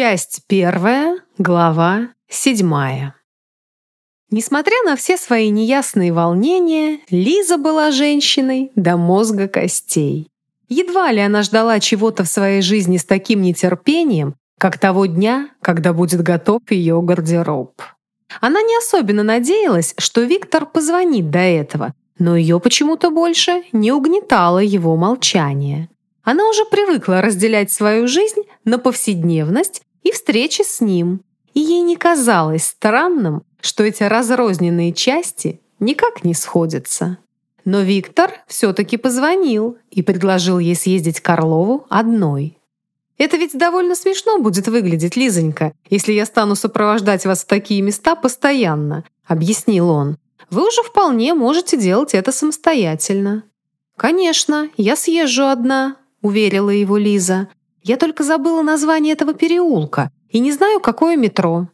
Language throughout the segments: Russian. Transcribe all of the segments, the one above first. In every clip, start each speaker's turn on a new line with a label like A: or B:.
A: Часть первая, глава седьмая. Несмотря на все свои неясные волнения, Лиза была женщиной до мозга костей. Едва ли она ждала чего-то в своей жизни с таким нетерпением, как того дня, когда будет готов ее гардероб. Она не особенно надеялась, что Виктор позвонит до этого, но ее почему-то больше не угнетало его молчание. Она уже привыкла разделять свою жизнь на повседневность и встречи с ним. И ей не казалось странным, что эти разрозненные части никак не сходятся. Но Виктор все-таки позвонил и предложил ей съездить к Орлову одной. «Это ведь довольно смешно будет выглядеть, Лизонька, если я стану сопровождать вас в такие места постоянно», — объяснил он. «Вы уже вполне можете делать это самостоятельно». «Конечно, я съезжу одна», — уверила его Лиза. «Я только забыла название этого переулка и не знаю, какое метро».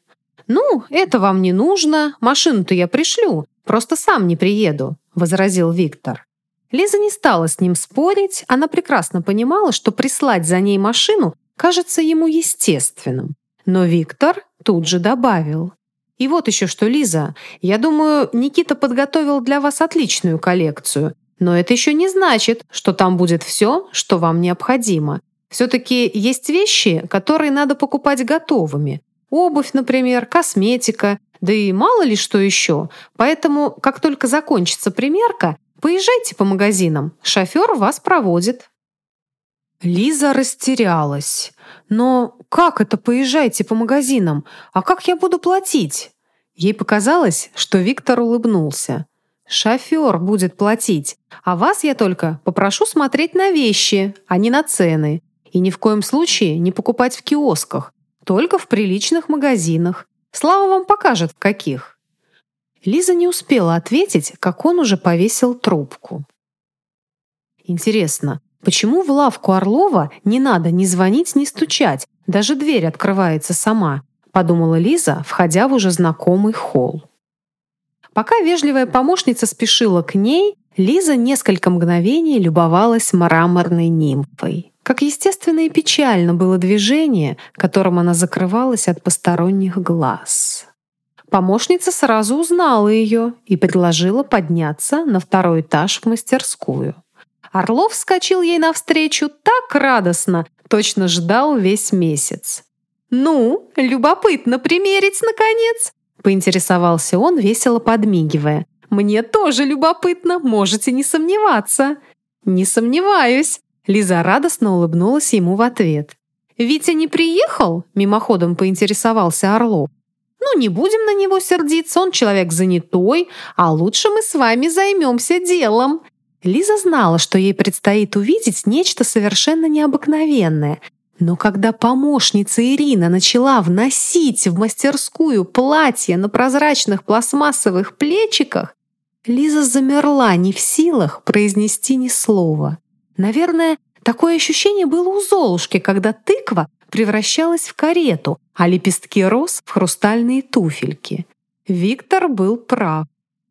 A: «Ну, это вам не нужно, машину-то я пришлю, просто сам не приеду», — возразил Виктор. Лиза не стала с ним спорить, она прекрасно понимала, что прислать за ней машину кажется ему естественным. Но Виктор тут же добавил. «И вот еще что, Лиза, я думаю, Никита подготовил для вас отличную коллекцию. Но это еще не значит, что там будет все, что вам необходимо. Все-таки есть вещи, которые надо покупать готовыми. Обувь, например, косметика, да и мало ли что еще. Поэтому, как только закончится примерка, поезжайте по магазинам, шофер вас проводит. Лиза растерялась. Но как это поезжайте по магазинам? А как я буду платить? Ей показалось, что Виктор улыбнулся. Шофер будет платить, а вас я только попрошу смотреть на вещи, а не на цены. И ни в коем случае не покупать в киосках, только в приличных магазинах. Слава вам покажет, в каких. Лиза не успела ответить, как он уже повесил трубку. Интересно, почему в лавку Орлова не надо ни звонить, ни стучать, даже дверь открывается сама, подумала Лиза, входя в уже знакомый холл. Пока вежливая помощница спешила к ней, Лиза несколько мгновений любовалась мраморной нимфой. Как естественно и печально было движение, которым она закрывалась от посторонних глаз. Помощница сразу узнала ее и предложила подняться на второй этаж в мастерскую. Орлов вскочил ей навстречу так радостно, точно ждал весь месяц. «Ну, любопытно примерить, наконец!» Поинтересовался он, весело подмигивая. «Мне тоже любопытно, можете не сомневаться». «Не сомневаюсь», — Лиза радостно улыбнулась ему в ответ. «Витя не приехал?» — мимоходом поинтересовался Орлов. «Ну, не будем на него сердиться, он человек занятой, а лучше мы с вами займемся делом». Лиза знала, что ей предстоит увидеть нечто совершенно необыкновенное, но когда помощница Ирина начала вносить в мастерскую платье на прозрачных пластмассовых плечиках, Лиза замерла не в силах произнести ни слова. Наверное, такое ощущение было у Золушки, когда тыква превращалась в карету, а лепестки роз в хрустальные туфельки. Виктор был прав.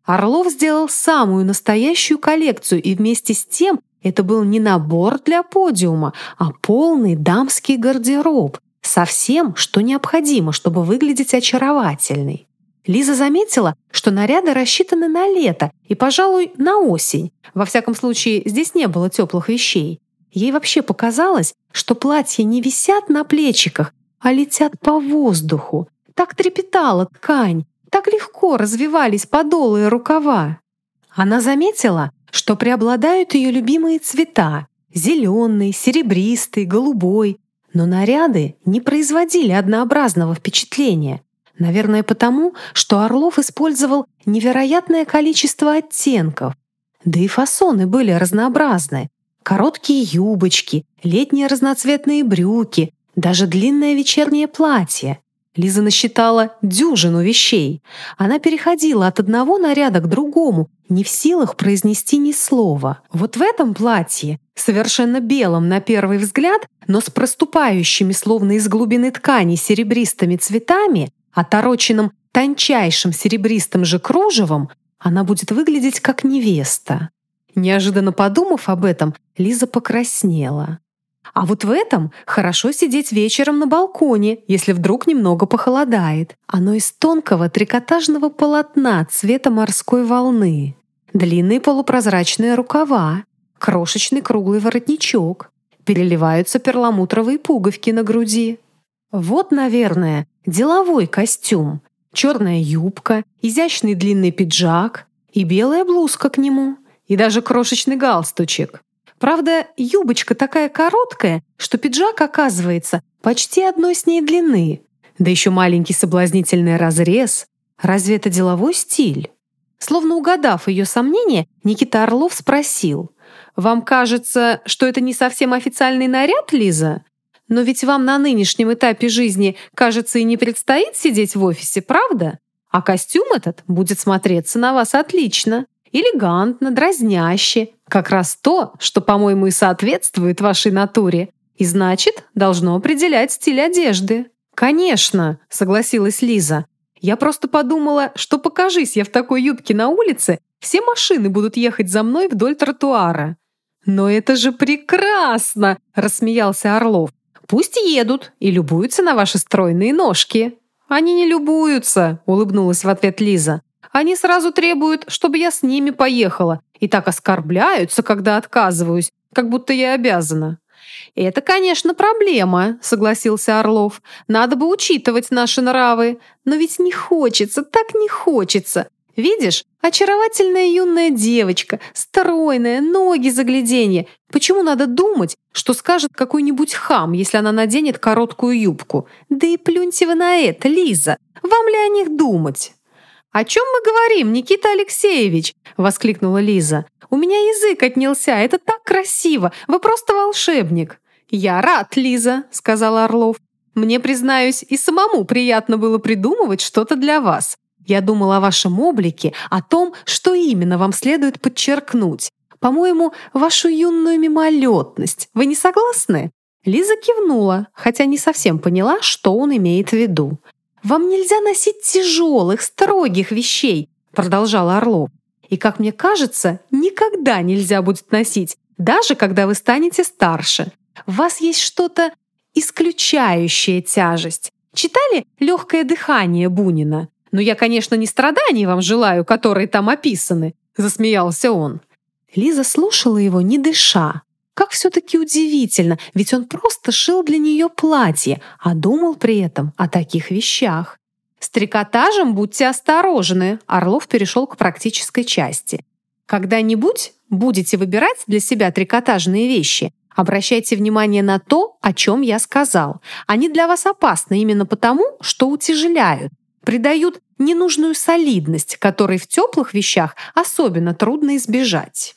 A: Орлов сделал самую настоящую коллекцию и вместе с тем это был не набор для подиума, а полный дамский гардероб со всем, что необходимо, чтобы выглядеть очаровательной. Лиза заметила, что наряды рассчитаны на лето и, пожалуй, на осень. Во всяком случае, здесь не было теплых вещей. Ей вообще показалось, что платья не висят на плечиках, а летят по воздуху. Так трепетала ткань, так легко развивались подолы и рукава. Она заметила, что преобладают ее любимые цвета — зеленый, серебристый, голубой. Но наряды не производили однообразного впечатления. Наверное, потому, что Орлов использовал невероятное количество оттенков. Да и фасоны были разнообразны. Короткие юбочки, летние разноцветные брюки, даже длинное вечернее платье. Лиза насчитала дюжину вещей. Она переходила от одного наряда к другому, не в силах произнести ни слова. Вот в этом платье, совершенно белом на первый взгляд, но с проступающими словно из глубины ткани серебристыми цветами, отороченным тончайшим серебристым же кружевом, она будет выглядеть как невеста. Неожиданно подумав об этом, Лиза покраснела. А вот в этом хорошо сидеть вечером на балконе, если вдруг немного похолодает. Оно из тонкого трикотажного полотна цвета морской волны. Длинные полупрозрачные рукава, крошечный круглый воротничок, переливаются перламутровые пуговки на груди. Вот, наверное, деловой костюм, черная юбка, изящный длинный пиджак и белая блузка к нему, и даже крошечный галстучек. Правда, юбочка такая короткая, что пиджак оказывается почти одной с ней длины. Да еще маленький соблазнительный разрез. Разве это деловой стиль? Словно угадав ее сомнение, Никита Орлов спросил. «Вам кажется, что это не совсем официальный наряд, Лиза? Но ведь вам на нынешнем этапе жизни, кажется, и не предстоит сидеть в офисе, правда? А костюм этот будет смотреться на вас отлично. Элегантно, дразняще. Как раз то, что, по-моему, и соответствует вашей натуре. И значит, должно определять стиль одежды. «Конечно», — согласилась Лиза. «Я просто подумала, что покажись я в такой юбке на улице, все машины будут ехать за мной вдоль тротуара». «Но это же прекрасно!» — рассмеялся Орлов. «Пусть едут и любуются на ваши стройные ножки». «Они не любуются», — улыбнулась в ответ Лиза. Они сразу требуют, чтобы я с ними поехала, и так оскорбляются, когда отказываюсь, как будто я обязана. «Это, конечно, проблема», — согласился Орлов. «Надо бы учитывать наши нравы. Но ведь не хочется, так не хочется. Видишь, очаровательная юная девочка, стройная, ноги загляденье. Почему надо думать, что скажет какой-нибудь хам, если она наденет короткую юбку? Да и плюньте вы на это, Лиза. Вам ли о них думать?» «О чем мы говорим, Никита Алексеевич?» — воскликнула Лиза. «У меня язык отнялся, это так красиво, вы просто волшебник». «Я рад, Лиза», — сказал Орлов. «Мне, признаюсь, и самому приятно было придумывать что-то для вас. Я думал о вашем облике, о том, что именно вам следует подчеркнуть. По-моему, вашу юную мимолетность. Вы не согласны?» Лиза кивнула, хотя не совсем поняла, что он имеет в виду. «Вам нельзя носить тяжелых, строгих вещей», продолжал Орлов. «И, как мне кажется, никогда нельзя будет носить, даже когда вы станете старше. В вас есть что-то исключающее тяжесть. Читали «Легкое дыхание» Бунина? Но я, конечно, не страданий вам желаю, которые там описаны», засмеялся он. Лиза слушала его, не дыша. Как все-таки удивительно, ведь он просто шил для нее платье, а думал при этом о таких вещах. С трикотажем будьте осторожны, Орлов перешел к практической части. Когда-нибудь будете выбирать для себя трикотажные вещи, обращайте внимание на то, о чем я сказал. Они для вас опасны именно потому, что утяжеляют, придают ненужную солидность, которой в теплых вещах особенно трудно избежать.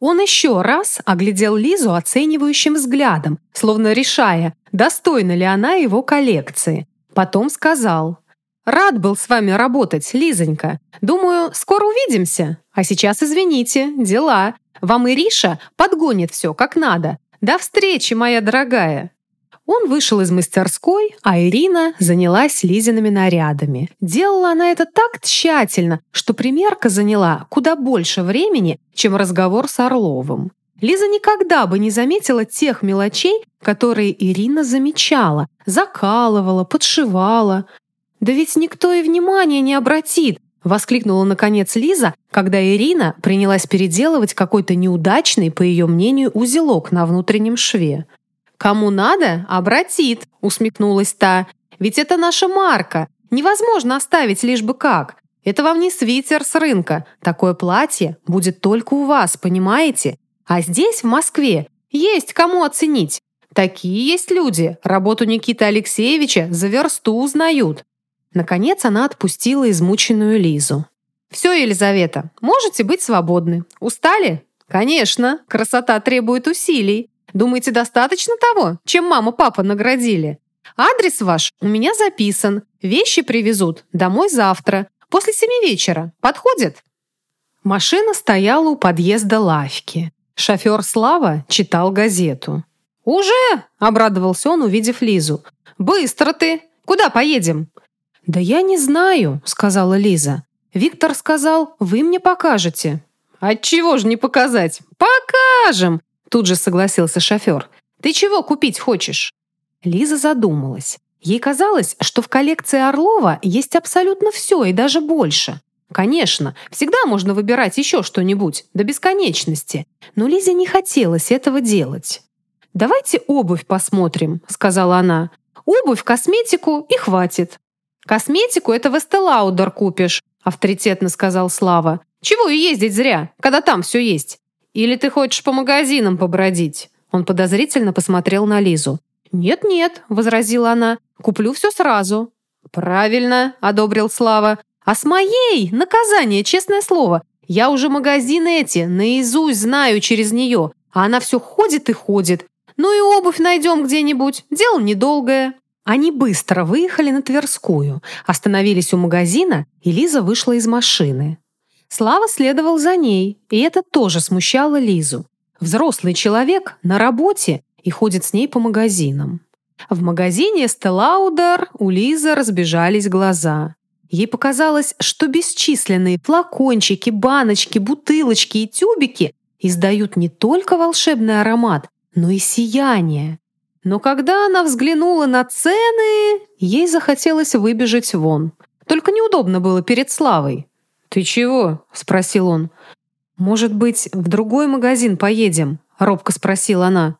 A: Он еще раз оглядел Лизу оценивающим взглядом, словно решая, достойна ли она его коллекции. Потом сказал, «Рад был с вами работать, Лизонька. Думаю, скоро увидимся. А сейчас, извините, дела. Вам Ириша подгонит все как надо. До встречи, моя дорогая!» Он вышел из мастерской, а Ирина занялась Лизиными нарядами. Делала она это так тщательно, что примерка заняла куда больше времени, чем разговор с Орловым. Лиза никогда бы не заметила тех мелочей, которые Ирина замечала, закалывала, подшивала. «Да ведь никто и внимания не обратит», — воскликнула наконец Лиза, когда Ирина принялась переделывать какой-то неудачный, по ее мнению, узелок на внутреннем шве. «Кому надо, обратит», — усмехнулась та. «Ведь это наша марка. Невозможно оставить лишь бы как. Это вам не свитер с рынка. Такое платье будет только у вас, понимаете? А здесь, в Москве, есть кому оценить. Такие есть люди. Работу Никиты Алексеевича за версту узнают». Наконец она отпустила измученную Лизу. «Все, Елизавета, можете быть свободны. Устали? Конечно, красота требует усилий. Думаете, достаточно того, чем мама-папа наградили? Адрес ваш у меня записан. Вещи привезут домой завтра, после семи вечера. Подходит?» Машина стояла у подъезда лавки. Шофер Слава читал газету. «Уже?» — обрадовался он, увидев Лизу. «Быстро ты! Куда поедем?» «Да я не знаю», — сказала Лиза. «Виктор сказал, вы мне покажете». «Отчего же не показать? Покажем!» Тут же согласился шофер. Ты чего купить хочешь?» Лиза задумалась. Ей казалось, что в коллекции Орлова есть абсолютно все и даже больше. Конечно, всегда можно выбирать еще что-нибудь, до бесконечности. Но Лизе не хотелось этого делать. «Давайте обувь посмотрим», — сказала она. «Обувь, косметику и хватит». «Косметику это в Эстелаудер купишь», — авторитетно сказал Слава. «Чего и ездить зря, когда там все есть? Или ты хочешь по магазинам побродить?» Он подозрительно посмотрел на Лизу. «Нет-нет», — возразила она, — «куплю все сразу». «Правильно», — одобрил Слава. «А с моей наказание, честное слово. Я уже магазины эти наизусть знаю через нее, а она все ходит и ходит. Ну и обувь найдем где-нибудь, дело недолгое». Они быстро выехали на Тверскую, остановились у магазина, и Лиза вышла из машины. Слава следовал за ней, и это тоже смущало Лизу. Взрослый человек на работе и ходит с ней по магазинам. В магазине Стеллаудер у Лизы разбежались глаза. Ей показалось, что бесчисленные флакончики, баночки, бутылочки и тюбики издают не только волшебный аромат, но и сияние. Но когда она взглянула на цены, ей захотелось выбежать вон. Только неудобно было перед Славой. «Ты чего?» — спросил он. «Может быть, в другой магазин поедем?» — робко спросила она.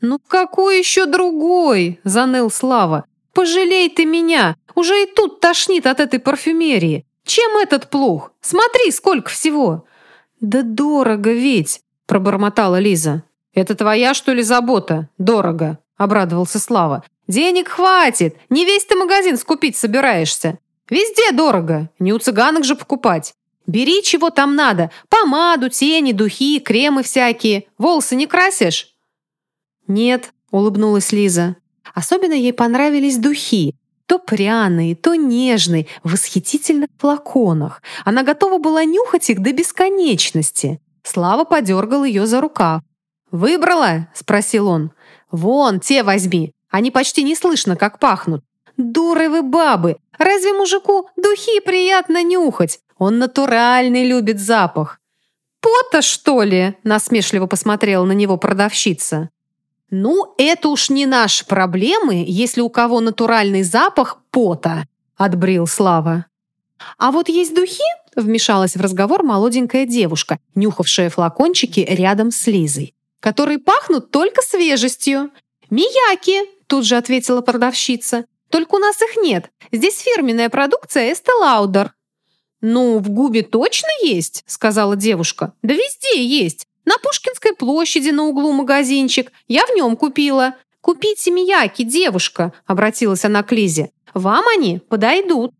A: «Ну какой еще другой?» — заныл Слава. «Пожалей ты меня! Уже и тут тошнит от этой парфюмерии. Чем этот плух? Смотри, сколько всего!» «Да дорого ведь!» — пробормотала Лиза. «Это твоя, что ли, забота? Дорого!» — обрадовался Слава. «Денег хватит! Не весь ты магазин скупить собираешься. Везде дорого, не у цыганок же покупать. Бери, чего там надо. Помаду, тени, духи, кремы всякие. Волосы не красишь?» «Нет», — улыбнулась Лиза. Особенно ей понравились духи. То пряные, то нежные, в восхитительных флаконах. Она готова была нюхать их до бесконечности. Слава подергал ее за рукав. «Выбрала?» — спросил он. «Вон, те возьми. Они почти не слышно, как пахнут. Дуры вы бабы! Разве мужику духи приятно нюхать? Он натуральный любит запах. «Пота, что ли?» – насмешливо посмотрела на него продавщица. «Ну, это уж не наши проблемы, если у кого натуральный запах пота», – отбрил Слава. «А вот есть духи?» – вмешалась в разговор молоденькая девушка, нюхавшая флакончики рядом с Лизой, «которые пахнут только свежестью». «Мияки!» – тут же ответила продавщица. «Только у нас их нет. Здесь фирменная продукция Estee Lauder». «Ну, в Губе точно есть», — сказала девушка. «Да везде есть. На Пушкинской площади на углу магазинчик. Я в нем купила. Купите мияки, девушка», — обратилась она к Лизе. «Вам они подойдут».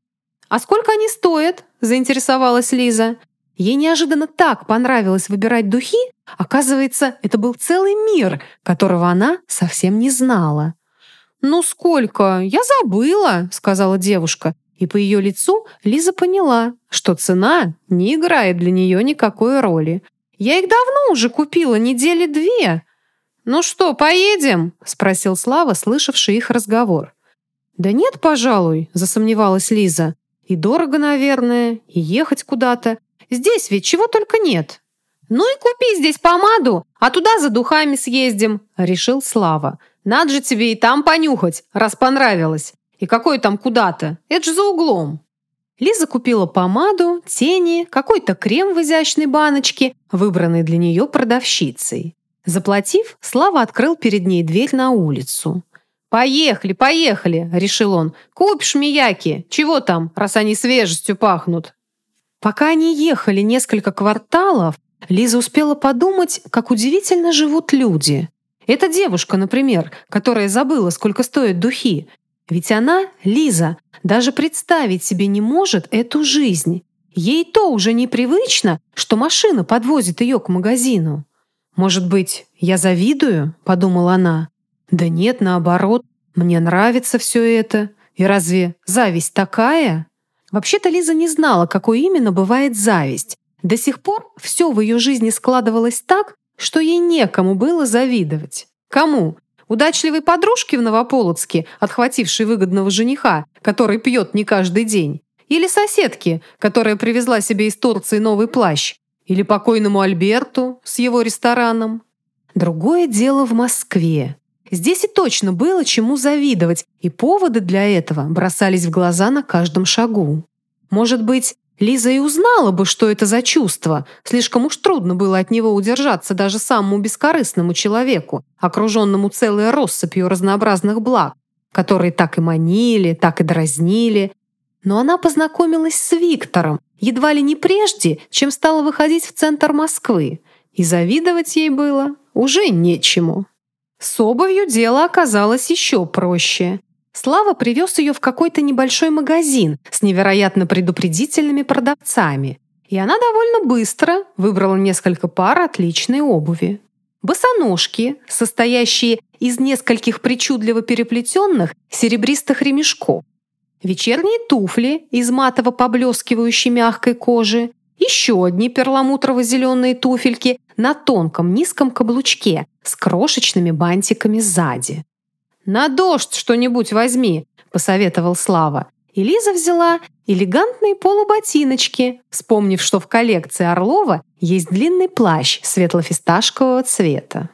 A: «А сколько они стоят?» — заинтересовалась Лиза. Ей неожиданно так понравилось выбирать духи. Оказывается, это был целый мир, которого она совсем не знала. «Ну сколько? Я забыла», — сказала девушка. И по ее лицу Лиза поняла, что цена не играет для нее никакой роли. «Я их давно уже купила, недели две». «Ну что, поедем?» — спросил Слава, слышавший их разговор. «Да нет, пожалуй», — засомневалась Лиза. «И дорого, наверное, и ехать куда-то. Здесь ведь чего только нет». «Ну и купи здесь помаду, а туда за духами съездим», — решил Слава. «Надо же тебе и там понюхать, раз понравилось. И какой там куда-то? Это же за углом. Лиза купила помаду, тени, какой-то крем в изящной баночке, выбранный для нее продавщицей. Заплатив, Слава открыл перед ней дверь на улицу. «Поехали, поехали!» – решил он. «Купишь мияки! Чего там, раз они свежестью пахнут?» Пока они ехали несколько кварталов, Лиза успела подумать, как удивительно живут люди. Эта девушка, например, которая забыла, сколько стоят духи, ведь она, Лиза, даже представить себе не может эту жизнь. Ей то уже непривычно, что машина подвозит ее к магазину. «Может быть, я завидую?» – подумала она. «Да нет, наоборот, мне нравится все это. И разве зависть такая?» Вообще-то Лиза не знала, какой именно бывает зависть. До сих пор все в ее жизни складывалось так, что ей некому было завидовать. Кому? Удачливой подружки в Новополоцке, отхватившей выгодного жениха, который пьет не каждый день? Или соседки, которая привезла себе из Турции новый плащ? Или покойному Альберту с его рестораном? Другое дело в Москве. Здесь и точно было чему завидовать, и поводы для этого бросались в глаза на каждом шагу. Может быть, Лиза и узнала бы, что это за чувство. Слишком уж трудно было от него удержаться даже самому бескорыстному человеку, окруженному целой россыпью разнообразных благ, которые так и манили, так и дразнили. Но она познакомилась с Виктором, едва ли не прежде, чем стала выходить в центр Москвы. И завидовать ей было уже нечему. С обувью дело оказалось еще проще. Слава привез ее в какой-то небольшой магазин с невероятно предупредительными продавцами. И она довольно быстро выбрала несколько пар отличной обуви. Босоножки, состоящие из нескольких причудливо переплетенных серебристых ремешков. Вечерние туфли из матово поблескивающей мягкой кожи. Еще одни перламутрово-зеленые туфельки на тонком низком каблучке с крошечными бантиками сзади. «На дождь что-нибудь возьми», — посоветовал Слава. И Лиза взяла элегантные полуботиночки, вспомнив, что в коллекции Орлова есть длинный плащ светло-фисташкового цвета.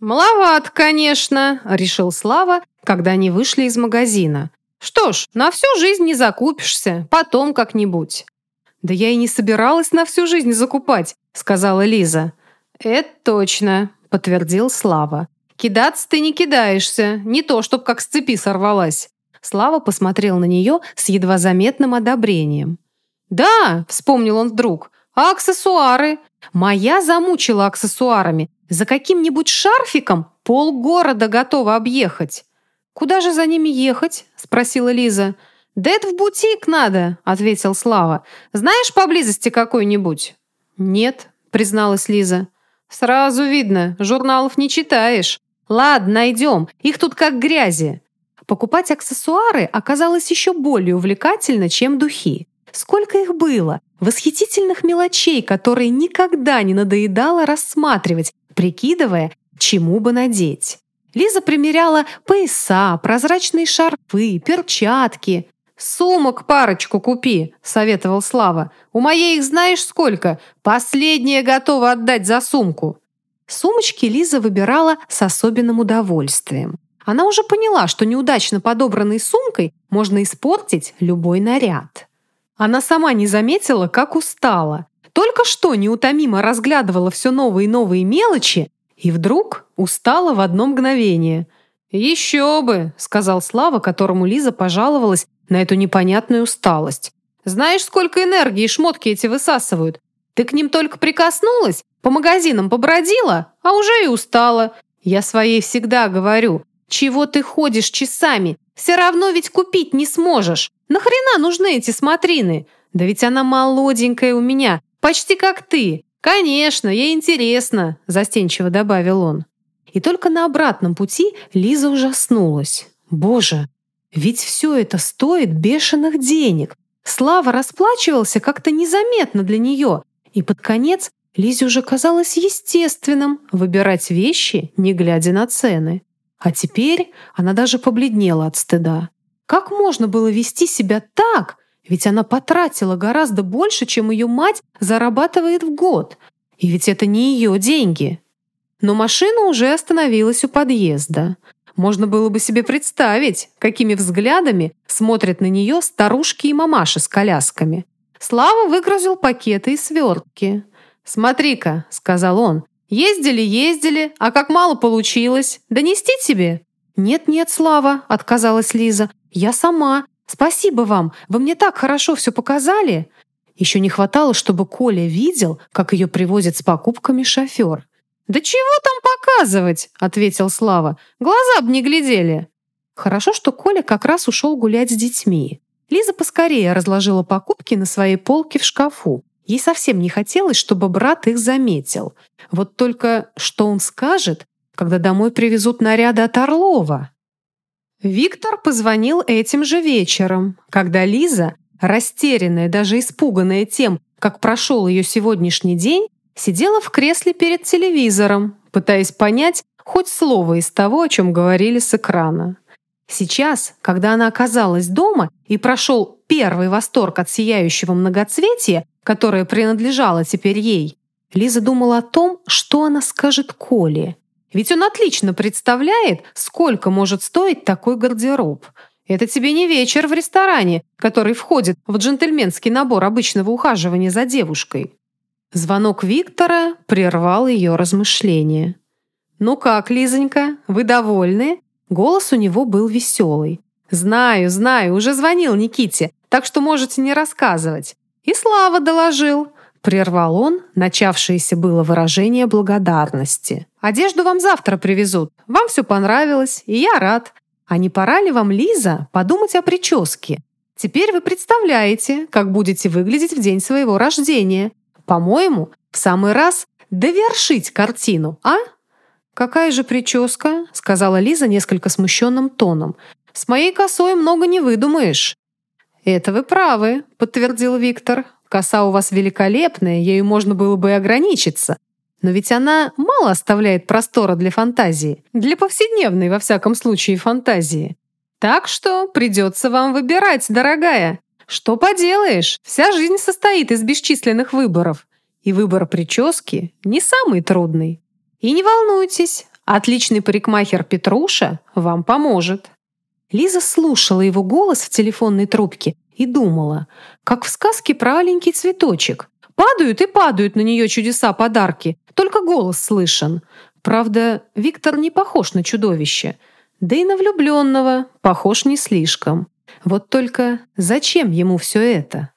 A: «Маловат, конечно», — решил Слава, когда они вышли из магазина. «Что ж, на всю жизнь не закупишься, потом как-нибудь». «Да я и не собиралась на всю жизнь закупать», — сказала Лиза. «Это точно», — подтвердил Слава. «Кидаться ты не кидаешься, не то, чтоб как с цепи сорвалась». Слава посмотрел на нее с едва заметным одобрением. «Да», — вспомнил он вдруг, — «а аксессуары? Моя замучила аксессуарами. За каким-нибудь шарфиком полгорода готова объехать». «Куда же за ними ехать?» — спросила Лиза. «Да это в бутик надо», — ответил Слава. «Знаешь поблизости какой-нибудь?» «Нет», — призналась Лиза. «Сразу видно, журналов не читаешь. Ладно, найдем. Их тут как грязи. Покупать аксессуары оказалось еще более увлекательно, чем духи. Сколько их было! Восхитительных мелочей, которые никогда не надоедало рассматривать, прикидывая, чему бы надеть. Лиза примеряла пояса, прозрачные шарфы, перчатки. «Сумок парочку купи», — советовал Слава. «У моей их знаешь сколько? Последнее готова отдать за сумку». Сумочки Лиза выбирала с особенным удовольствием. Она уже поняла, что неудачно подобранной сумкой можно испортить любой наряд. Она сама не заметила, как устала. Только что неутомимо разглядывала все новые и новые мелочи, и вдруг устала в одно мгновение. «Еще бы!» — сказал Слава, которому Лиза пожаловалась на эту непонятную усталость. «Знаешь, сколько энергии шмотки эти высасывают? Ты к ним только прикоснулась, по магазинам побродила, а уже и устала. Я своей всегда говорю, чего ты ходишь часами? Все равно ведь купить не сможешь. Нахрена нужны эти смотрины? Да ведь она молоденькая у меня, почти как ты. Конечно, ей интересно, застенчиво добавил он. И только на обратном пути Лиза ужаснулась. Боже, ведь все это стоит бешеных денег. Слава расплачивался как-то незаметно для нее, и под конец Лизе уже казалось естественным выбирать вещи, не глядя на цены. А теперь она даже побледнела от стыда. Как можно было вести себя так? Ведь она потратила гораздо больше, чем ее мать зарабатывает в год. И ведь это не ее деньги. Но машина уже остановилась у подъезда. Можно было бы себе представить, какими взглядами смотрят на нее старушки и мамаши с колясками. Слава выгрузил пакеты и свертки. «Смотри-ка», — сказал он, Ездили, ездили, а как мало получилось. Донести тебе?» «Нет-нет, Слава», — отказалась Лиза. «Я сама. Спасибо вам. Вы мне так хорошо все показали». Еще не хватало, чтобы Коля видел, как ее привозит с покупками шофер. «Да чего там показывать?» — ответил Слава. «Глаза б не глядели». Хорошо, что Коля как раз ушел гулять с детьми. Лиза поскорее разложила покупки на своей полке в шкафу. Ей совсем не хотелось, чтобы брат их заметил. Вот только что он скажет, когда домой привезут наряды от Орлова? Виктор позвонил этим же вечером, когда Лиза, растерянная, даже испуганная тем, как прошел ее сегодняшний день, сидела в кресле перед телевизором, пытаясь понять хоть слово из того, о чем говорили с экрана. Сейчас, когда она оказалась дома и прошел первый восторг от сияющего многоцветия, которое принадлежало теперь ей, Лиза думала о том, что она скажет Коле. Ведь он отлично представляет, сколько может стоить такой гардероб. Это тебе не вечер в ресторане, который входит в джентльменский набор обычного ухаживания за девушкой. Звонок Виктора прервал ее размышления. «Ну как, Лизонька, вы довольны?» Голос у него был веселый. «Знаю, знаю, уже звонил Никите, так что можете не рассказывать». «И Слава доложил», — прервал он, начавшееся было выражение благодарности. «Одежду вам завтра привезут. Вам все понравилось, и я рад. А не пора ли вам, Лиза, подумать о прическе? Теперь вы представляете, как будете выглядеть в день своего рождения. По-моему, в самый раз довершить картину, а?» «Какая же прическа?» — сказала Лиза несколько смущенным тоном. «С моей косой много не выдумаешь». «Это вы правы», — подтвердил Виктор. «Коса у вас великолепная, ею можно было бы и ограничиться. Но ведь она мало оставляет простора для фантазии. Для повседневной, во всяком случае, фантазии. Так что придется вам выбирать, дорогая. Что поделаешь, вся жизнь состоит из бесчисленных выборов. И выбор прически не самый трудный. И не волнуйтесь, отличный парикмахер Петруша вам поможет. Лиза слушала его голос в телефонной трубке и думала, как в сказке про аленький цветочек. Падают и падают на нее чудеса-подарки, только голос слышен. Правда, Виктор не похож на чудовище. Да и на влюбленного похож не слишком. Вот только зачем ему все это?